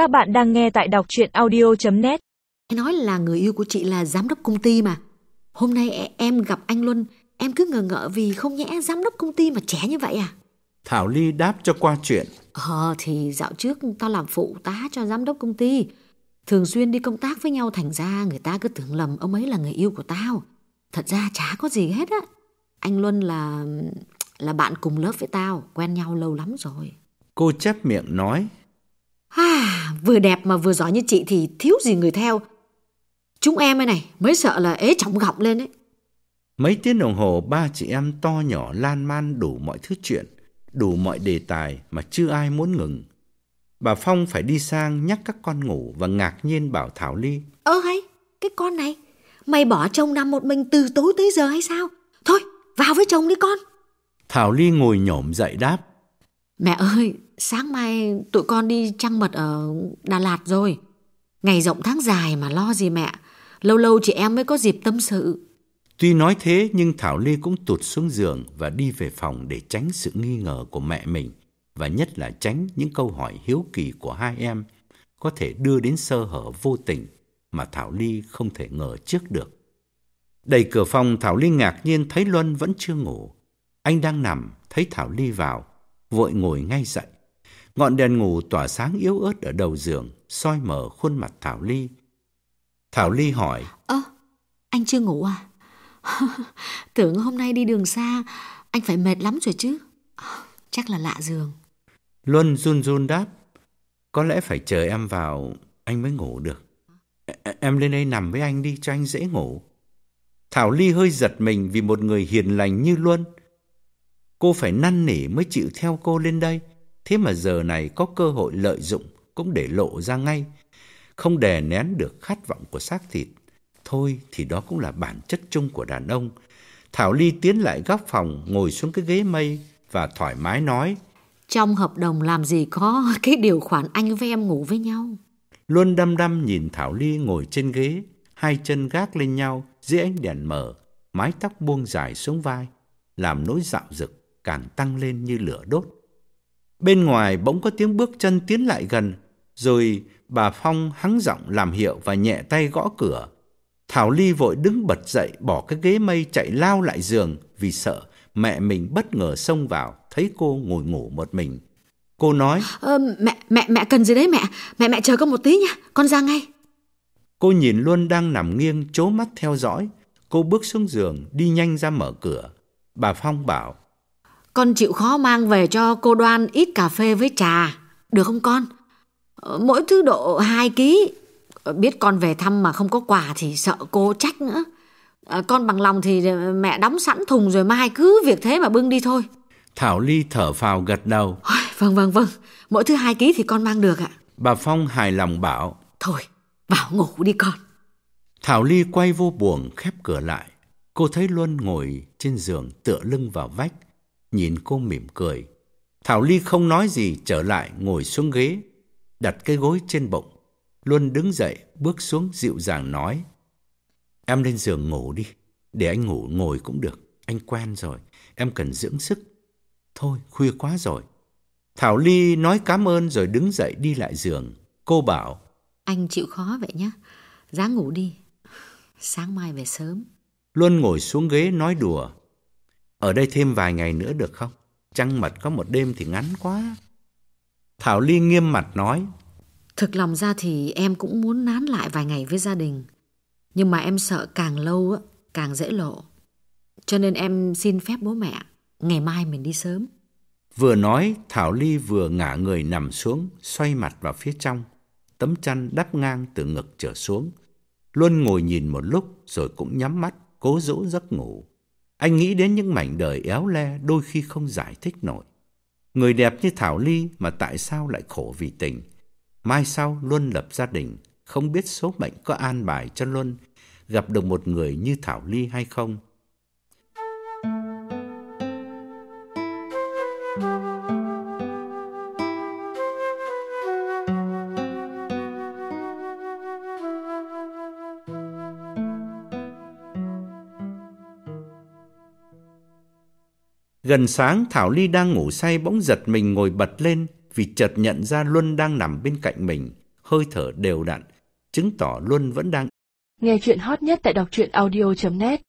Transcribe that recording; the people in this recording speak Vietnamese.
Các bạn đang nghe tại đọc chuyện audio.net Nói là người yêu của chị là giám đốc công ty mà. Hôm nay e- em gặp anh Luân, em cứ ngờ ngợ vì không nhẽ giám đốc công ty mà trẻ như vậy à? Thảo Ly đáp cho qua chuyện. Ờ thì dạo trước tao làm phụ tá cho giám đốc công ty. Thường xuyên đi công tác với nhau thành ra người ta cứ tưởng lầm ông ấy là người yêu của tao. Thật ra chả có gì hết á. Anh Luân là là bạn cùng lớp với tao, quen nhau lâu lắm rồi. Cô chép miệng nói. À, vừa đẹp mà vừa giỏi như chị thì thiếu gì người theo. Chúng em ấy này mới sợ là ế trọng gọng lên ấy. Mấy tiếng đồng hồ ba chị em to nhỏ lan man đủ mọi thứ chuyện, đủ mọi đề tài mà chưa ai muốn ngừng. Bà Phong phải đi sang nhắc các con ngủ và ngạc nhiên bảo Thảo Ly. Ơ hay, cái con này, mày bỏ chồng nằm một mình từ tối tới giờ hay sao? Thôi, vào với chồng đi con. Thảo Ly ngồi nhổm dậy đáp. Mẹ ơi, sáng mai tụi con đi trăng mật ở Đà Lạt rồi. Ngày rộng tháng dài mà lo gì mẹ. Lâu lâu chị em mới có dịp tâm sự. Tuy nói thế nhưng Thảo Ly cũng tụt xuống giường và đi về phòng để tránh sự nghi ngờ của mẹ mình và nhất là tránh những câu hỏi hiếu kỳ của hai em có thể đưa đến sơ hở vô tình mà Thảo Ly không thể ngờ trước được. Đẩy cửa phòng Thảo Ly ngạc nhiên thấy Luân vẫn chưa ngủ. Anh đang nằm, thấy Thảo Ly vào, vội ngồi ngay dậy. Ngọn đèn ngủ tỏa sáng yếu ớt ở đầu giường, soi mở khuôn mặt Thảo Ly. Thảo Ly hỏi, Ơ, anh chưa ngủ à? Tưởng hôm nay đi đường xa, anh phải mệt lắm rồi chứ. Chắc là lạ giường. Luân run run đáp, có lẽ phải chờ em vào anh mới ngủ được. Em lên đây nằm với anh đi cho anh dễ ngủ. Thảo Ly hơi giật mình vì một người hiền lành như Luân. Cô phải năn nỉ mới chịu theo cô lên đây. Thế mà giờ này có cơ hội lợi dụng cũng để lộ ra ngay. Không đè nén được khát vọng của xác thịt. Thôi thì đó cũng là bản chất chung của đàn ông. Thảo Ly tiến lại góc phòng ngồi xuống cái ghế mây và thoải mái nói. Trong hợp đồng làm gì có cái điều khoản anh với em ngủ với nhau. Luân đăm đăm nhìn Thảo Ly ngồi trên ghế, hai chân gác lên nhau dưới ánh đèn mờ, mái tóc buông dài xuống vai, làm nỗi dạo dực càng tăng lên như lửa đốt. Bên ngoài bỗng có tiếng bước chân tiến lại gần, rồi bà Phong hắng giọng làm hiệu và nhẹ tay gõ cửa. Thảo Ly vội đứng bật dậy bỏ cái ghế mây chạy lao lại giường vì sợ mẹ mình bất ngờ xông vào thấy cô ngồi ngủ một mình. Cô nói, Ờ, mẹ, mẹ, mẹ cần gì đấy mẹ? Mẹ, mẹ chờ con một tí nha, con ra ngay. Cô nhìn Luân đang nằm nghiêng, chố mắt theo dõi. Cô bước xuống giường, đi nhanh ra mở cửa. Bà Phong bảo, Con chịu khó mang về cho cô Đoan ít cà phê với trà, được không con? Ờ, Mỗi thứ độ 2 ký. Ờ, Biết con về thăm mà không có quà thì sợ cô trách nữa. Ờ, Con bằng lòng thì mẹ đóng sẵn thùng rồi mai cứ việc thế mà bưng đi thôi. Thảo Ly thở phào gật đầu. Ôi, Vâng vâng vâng, mỗi thứ 2 ký thì con mang được ạ. Bà Phong hài lòng bảo, Thôi, vào ngủ đi con. Thảo Ly quay vô buồng khép cửa lại. Cô thấy Luân ngồi trên giường tựa lưng vào vách, nhìn cô mỉm cười. Thảo Ly không nói gì trở lại ngồi xuống ghế, đặt cái gối trên bụng. Luân đứng dậy bước xuống dịu dàng nói, Em lên giường ngủ đi, để anh ngủ ngồi cũng được, anh quen rồi, em cần dưỡng sức. Thôi, khuya quá rồi. Thảo Ly nói cảm ơn rồi đứng dậy đi lại giường. Cô bảo, Anh chịu khó vậy nhá, dáng ngủ đi. Sáng mai về sớm. Luân ngồi xuống ghế nói đùa. Ở đây thêm vài ngày nữa được không? Trăng mật có một đêm thì ngắn quá. Thảo Ly nghiêm mặt nói. Thực lòng ra thì em cũng muốn nán lại vài ngày với gia đình. Nhưng mà em sợ càng lâu á, càng dễ lộ. Cho nên em xin phép bố mẹ, ngày mai mình đi sớm. Vừa nói, Thảo Ly vừa ngả người nằm xuống, xoay mặt vào phía trong. Tấm chăn đắp ngang từ ngực trở xuống. Luân ngồi nhìn một lúc rồi cũng nhắm mắt, cố dỗ giấc ngủ. Anh nghĩ đến những mảnh đời éo le đôi khi không giải thích nổi. Người đẹp như Thảo Ly mà tại sao lại khổ vì tình? Mai sau Luân lập gia đình, không biết số mệnh có an bài cho Luân gặp được một người như Thảo Ly hay không? Gần sáng Thảo Ly đang ngủ say bỗng giật mình ngồi bật lên vì chợt nhận ra Luân đang nằm bên cạnh mình, hơi thở đều đặn, chứng tỏ Luân vẫn đang Nghe chuyện hot nhất tại đọc truyện audio.net